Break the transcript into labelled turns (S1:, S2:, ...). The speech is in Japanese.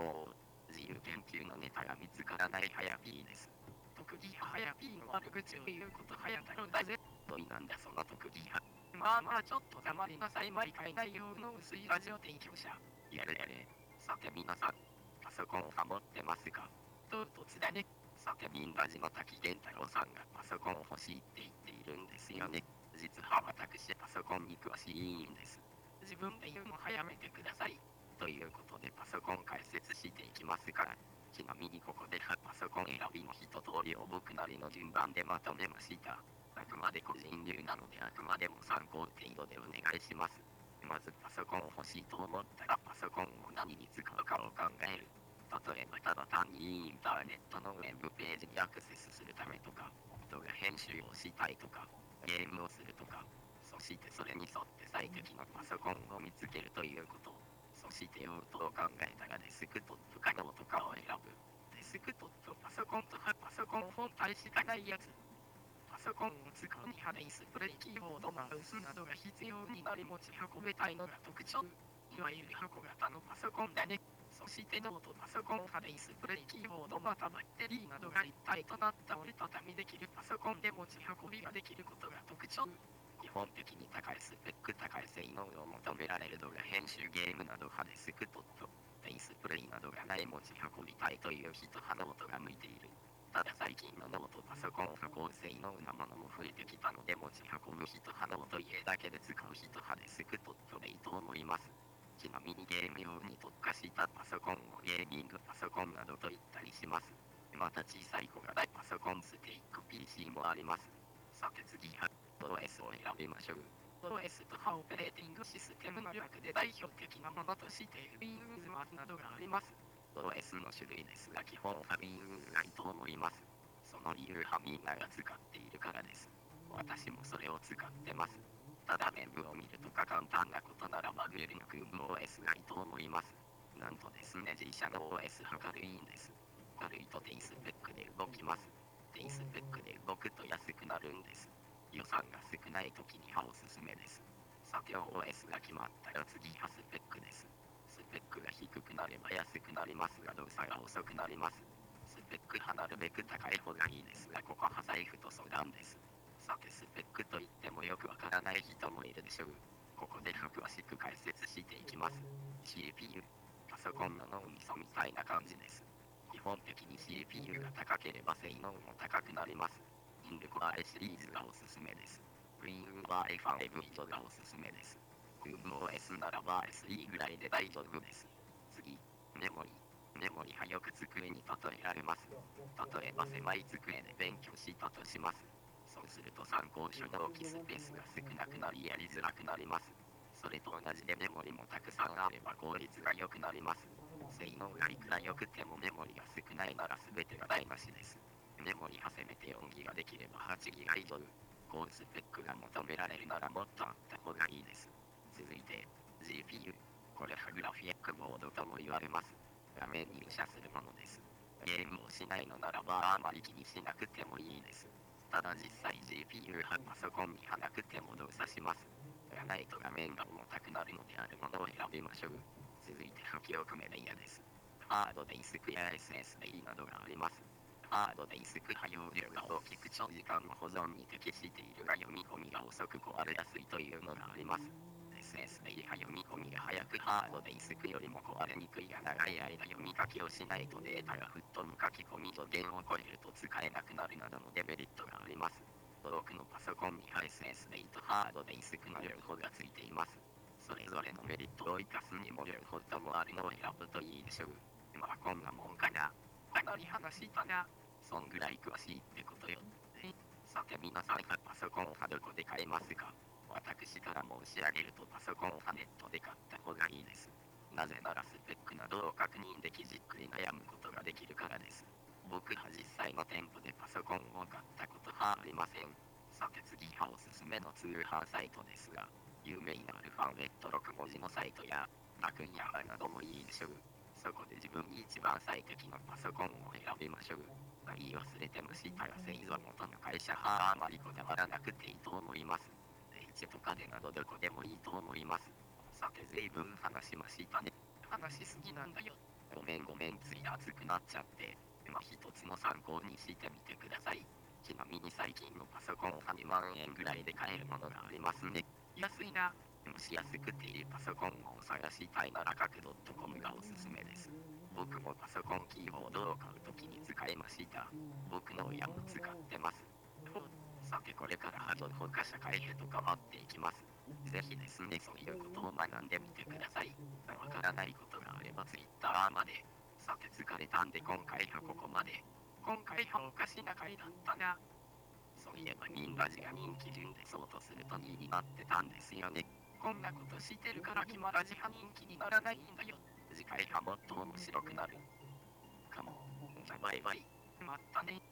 S1: ほう。自由研究のネタが見つからないはやぴーです。
S2: 特技派はや P の悪口を言うことはや太郎だぜ。
S1: どいなんだその特技派。
S2: まあまあちょっと黙りなさい毎回内容の薄いラジオ提供者。
S1: やれやれ。さて皆さん、パソコンを持ってますか
S2: 唐突だね。
S1: さて民ラジの滝源太郎さんがパソコンを欲しいって言っているんですよね。実は私パソコンに詳しいんです。
S2: 自分で言うの早めてください。
S1: ということでパソコン解説していきますから。ちなみにここではパソコン選びの一通りを僕なりの順番でまとめました。あくまで個人流なのであくまでも参考程度でお願いします。まずパソコンを欲しいと思ったらパソコンを何に使うかを考える。例えばただ単にインターネットのウェブページにアクセスするためとか、動画編集をしたいとか、ゲームをするとか、そしてそれに沿って最適なパソコンを見つけるということ。そして用途を考えたらデスクトップかノートかを選ぶ。
S2: デスクトップパソコンとはパソコン本体しかないやつ。パソコンを使うにはディスプレイ、キーボード、マウスなどが必要になり持ち運べないのが特徴。いわゆる。箱型のパソコンだね。そしてノートパソコンはディスプレイ、キーボード、またバッテリーなどが一体となった折りたたみできる。パソコンで持ち運びができる。ことが特徴。
S1: 基本的に高いスペック、高い性能を求められる動画編集ゲームなどはデスクトップ、ディスプレイなどがない持ち運びたいという人はノートが向いている。ただ最近のノートパソコンは高性能なものも増えてきたので持ち運ぶ人はノート家だけで使う人はデスクトップでいいと思います。ちなみにゲーム用に特化したパソコンをゲーミングパソコンなどと言ったりします。また小さい小型パソコンスティック PC もあります。さて次は OS を選びましょう。
S2: OS とはオペレーティングシステムの略で代表的なものとして Windows などがあります。
S1: OS の種類ですが基本は Windows がいいと思います。その理由はみんなが使っているからです。私もそれを使ってます。ただ面部を見るとか簡単なことならばグルなく OS がいいと思います。なんとですね、自社の OS は軽いんです。軽いと低スペックで動きます。スペックで動くと安くなるんです。予算が少ない時にはおすすめです。さて OS が決まったら次はスペックです。スペックが低くなれば安くなりますが動作が遅くなります。スペックはなるべく高い方がいいですがここは財布と相談です。さてスペックと言ってもよくわからない人もいるでしょう。ここで詳しく解説していきます。CPU、パソコンの脳みそみたいな感じです。基本的に CPU が高ければ性能も高くなります。インルコア i シリーズがおすすめです。Windows i5 以上がおすすめです。MOS ならば SE ぐらいで大丈夫です。次、メモリ。メモリはよく机に例えられます。例えば狭い机で勉強したとします。そうすると参考書の置きスペースが少なくなりやりづらくなります。それと同じでメモリもたくさんあれば効率が良くなります。性能がいくら良くてもメモリが少ないなら全てが台無しです。メモリはせめて4ギガできれば8ギガ以上。高スペックが求められるならもっとあった方がいいです。続いて、GPU。これはグラフィックボードとも言われます。画面に入射するものです。ゲームをしないのならばあまり気にしなくてもいいです。ただ実際 GPU はパソコンにはなくても動作します。がないと画面が重たくなるのであるものを選びましょう。続いて書き置くメディアです。ハードディスクや SSD などがあります。ハードディスクは容量が大きく長時間の保存に適しているが読み込みが遅く壊れやすいというのがあります。SSD は読み込みが早くハードディスクよりも壊れにくいが長い間読み書きをしないとデータが吹っ飛ぶ書き込み上限を超えると使えなくなるなどのデメリットがあります。多くのパソコンには SSD とハードディスクの両方がついています。それぞれのメリットを生かすにも両方ともあるのを選ぶといいでしょう。まあこんなもんかな。
S2: かなり話したな。
S1: そんぐらい詳しいってことよ。さて皆さんはパソコンはどこで買えますか？私から申し上げるとパソコンはネットで買った方がいいです。なぜならスペックなどを確認できじっくり悩むことができるからです。僕は実際の店舗でパソコンを買ったことはありません。さて次はおすすめの通販サイトですが、有名なアルファベット6文字のサイトや、ラクンヤマなどもいいでしょう。そこで自分に一番最適なパソコンを選びましょう。言い忘れてましたが製造元の会社はあまりこだわらなくていいと思います。H とかでなどどこでもいいと思います。さて随分話しましたね。
S2: 話しすぎなんだよ。
S1: ごめんめんごめんつい熱くなっちゃって、まあ一つの参考にしてみてください。ちなみに最近のパソコンは2万円ぐらいで買えるものがありますね。
S2: 安いな。
S1: もし安くていいパソコンを探したいなら角ドットコムがおすすめです。僕もパソコンキーボードを買うときに使いました。僕の親も使ってます。さてこれからハード放課社会へと変わっていきます。ぜひですね、そういうことを学んでみてください。わからないことがあれば Twitter まで。さて疲れたんで今回はここまで。
S2: 今回はおかしな回だったな。
S1: そういえばミンラジが人気順でそうとすると2位になってたんですよね。
S2: こんなことしてるからキマラジが人気にならないんだよ。
S1: 次回がもっと面白くなる。かも。じゃバイバイ。
S2: またね。